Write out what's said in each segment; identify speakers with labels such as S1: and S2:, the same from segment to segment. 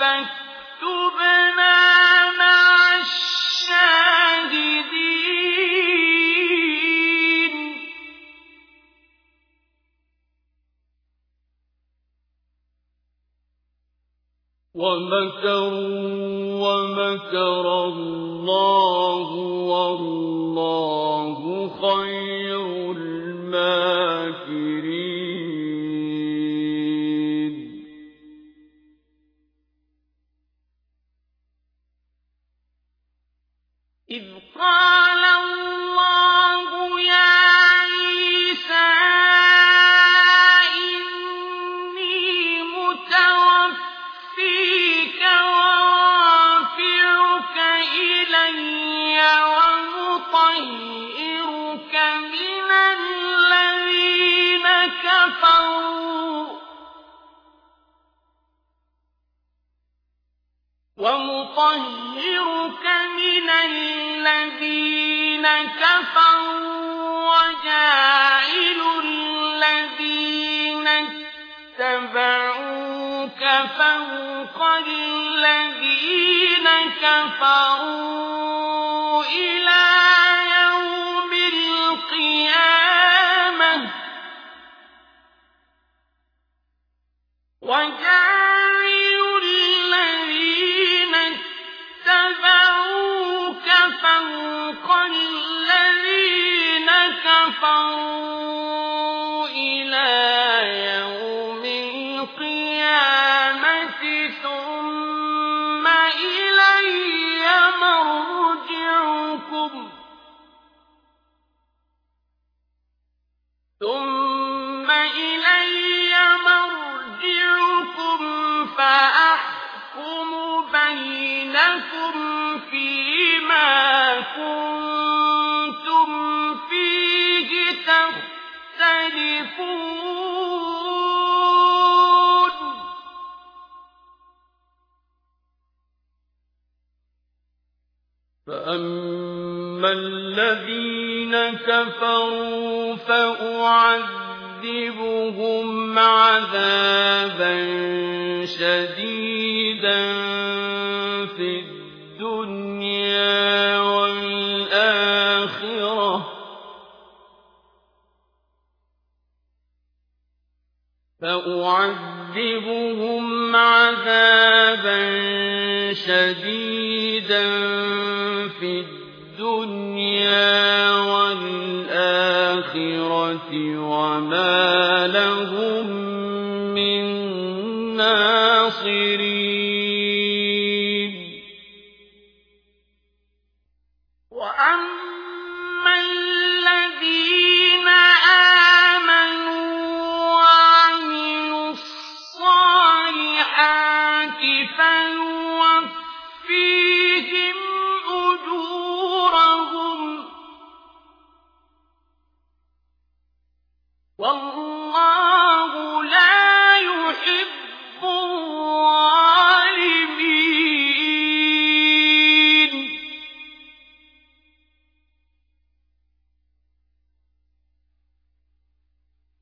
S1: فَاكْتُبْنَا مَعَ الشَّاهِدِينَ. وَمَكَرُوا وَمَكَرَ اللَّهُ وَاللَّهُ خَيْرُ الْمَاكِرِينَ. إِذْ قَالَ وَمُطَهِّرُكَ مِنَ الَّذِينَ فَوْقَ الَّذِينَ كَفَرُوا إِلَىٰ يَوْمِ الْقِيَامَةِ ۖ الَّذِينَ اتَّبَعُوكَ كَفَرُوا مَرْجِعُكُمْ فَأَحْكُمُ الَّذِينَ كَفَرُوا فَأُعَذِّبُهُمْ عَذَابًا شَدِيدًا فِي الدُّنْيَا وَالْآخِرَةِ. وَمَا لَهُم مِّن نَّاصِرِينَ. وَأَمَّا الَّذِينَ آمَنُوا وَعَمِلُوا الصَّالِحَاتِ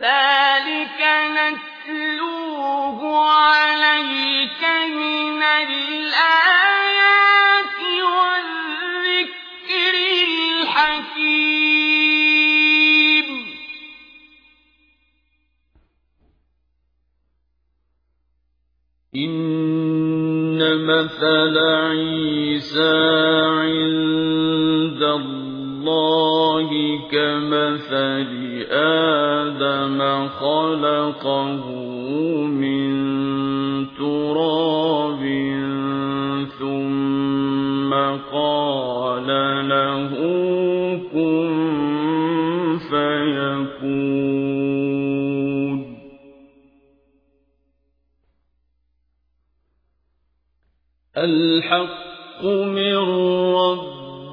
S1: ذَٰلِكَ نَتْلُوهُ عَلَيْكَ مِنَ الْآيَاتِ وَالذِّكْرِ الْحَكِيمِ إِنَّ مَثَلَ عِيسَىٰ عِندَ اللَّهِ كَمَثَلِ آدَمَ خَلَقَهُ مِن تُرَابٍ ثُمَّ قَالَ لَهُ كُن فَيَكُونُ. الْحَقُّ مِن رَّبِّكَ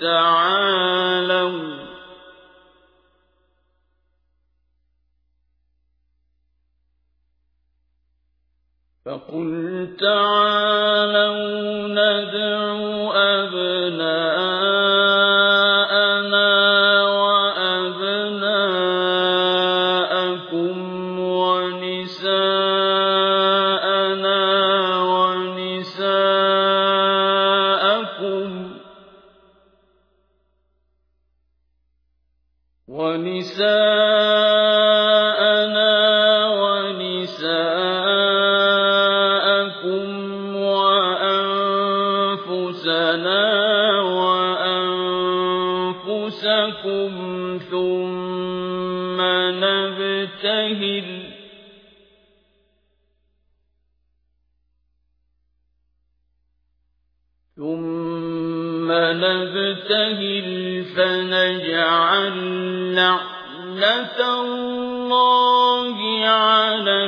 S1: تعالوا. فقل تعالوا ندع وأنفسكم ثم نبتهل. ثم نبتهل فنجعل لعنة الله على